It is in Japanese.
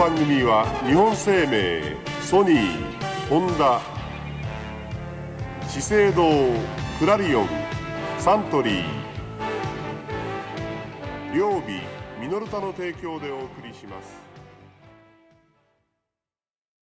番組は日本生命ソニーホンダ資生堂クラリオンサントリー両備ミノルタの提供でお送りします。